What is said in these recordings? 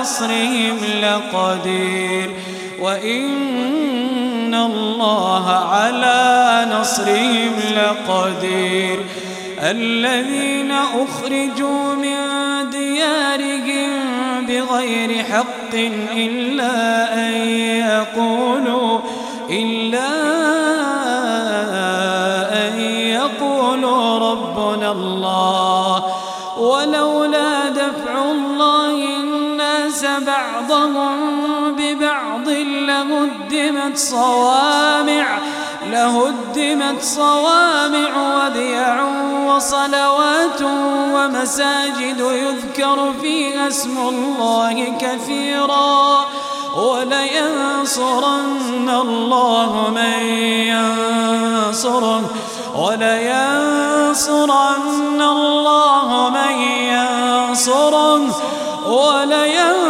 نصرهم لقدير. وإن الله على نصرهم لقدير. الذين أخرجوا من ديارهم بغير حق إلا أن يقولوا إلا أن يقولوا ربنا الله. ولولا دفع الله الناس بعضهم ببعض لهدمت صوامع لهدمت صوامع وبيع وصلوات ومساجد يذكر فيها اسم الله كثيرا. ولينصرن الله من ينصره ولينصرن الله من ينصره ولينصرن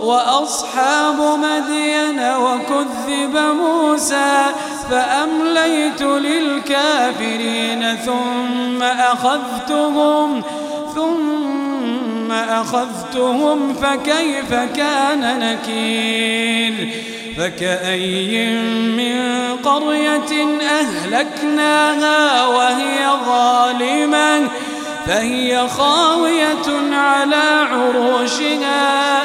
وأصحاب مدين وكذب موسى فأمليت للكافرين ثم أخذتهم ثم أخذتهم فكيف كان نكير فكأي من قرية أهلكناها وهي ظالمة فهي خاوية على عروشها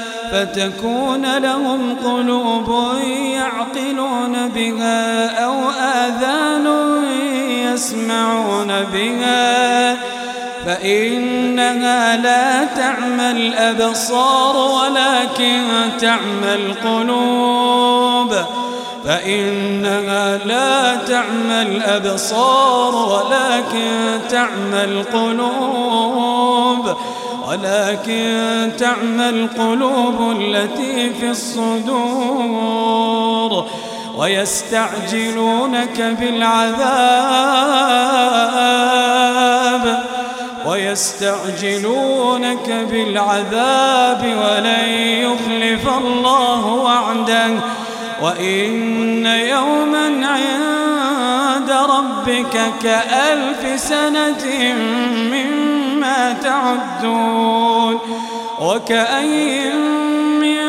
فتكون لهم قلوب يعقلون بها أو آذان يسمعون بها فإنها لا تعمى الأبصار ولكن تعمى القلوب فإنها لا تعمى الأبصار ولكن تعمى القلوب ولكن تعمى القلوب التي في الصدور ويستعجلونك بالعذاب ويستعجلونك بالعذاب ولن يخلف الله وعده. وإن يوما عند ربك كألف سنة تعدون وكأي من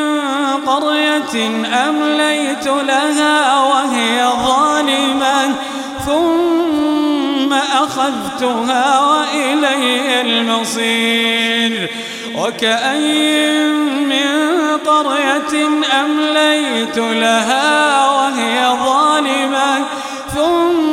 قرية أمليت لها وهي ظالمة ثم أخذتها وإلي المصير. وكأي من قرية أمليت لها وهي ظالمة ثم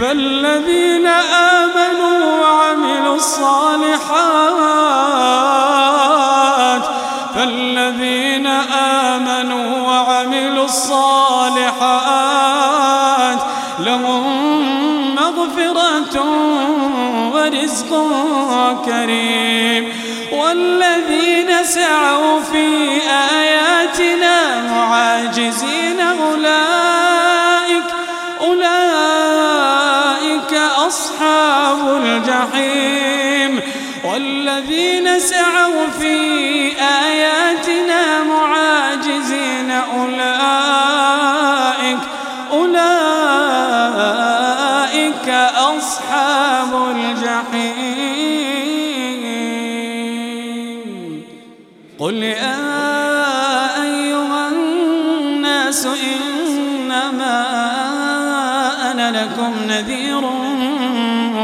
فالذين آمنوا وعملوا الصالحات فالذين آمنوا وعملوا الصالحات لهم مغفرة ورزق كريم. والذين سعوا في آياتنا معاجزين أولئك أصحاب الجحيم والذين سعوا في آياتنا معاجزين أولئك أولئك أصحاب الجحيم. قل يا أيها الناس إنما أنا لكم نذير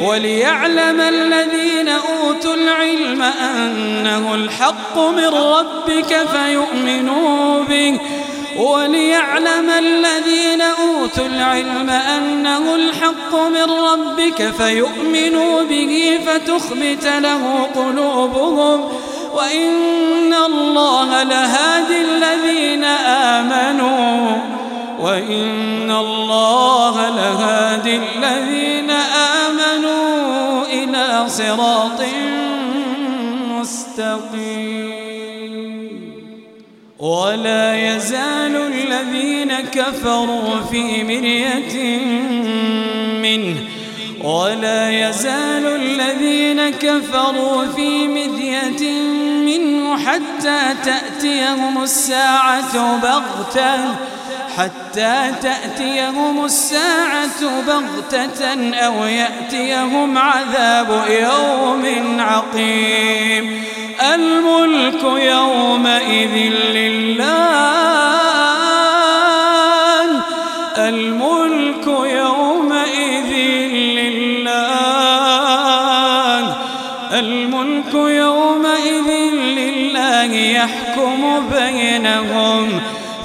وليعلم الذين أوتوا العلم أنه الحق من ربك فيؤمنوا به. وليعلم الذين أوتوا العلم أنه الحق من ربك فيؤمنوا به فتخبت له قلوبهم. وإن الله لهادي الذين آمنوا. وإن الله لهادي الذين صراط مستقيم. ولا يزال الذين كفروا في مرية منه. ولا يزال الذين كفروا في مذية منه حتى تأتيهم الساعة بغتة. حتى تأتيهم الساعة بغتة أو يأتيهم عذاب يوم عقيم. الملك يومئذ لله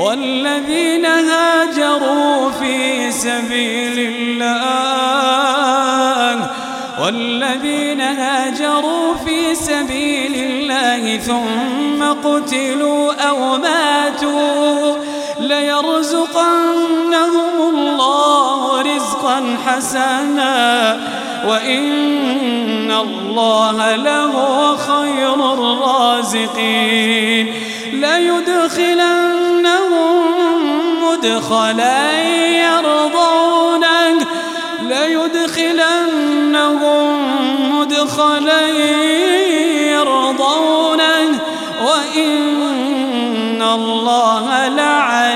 والذين هاجروا في سبيل الله والذين هاجروا في سبيل الله ثم قتلوا أو ماتوا ليرزقنهم الله رزقا حسنا وإن الله له خير الرازقين. ليدخلنهم مدخلا يرضونه ليدخلنهم مدخلا يرضونه وإن الله حليم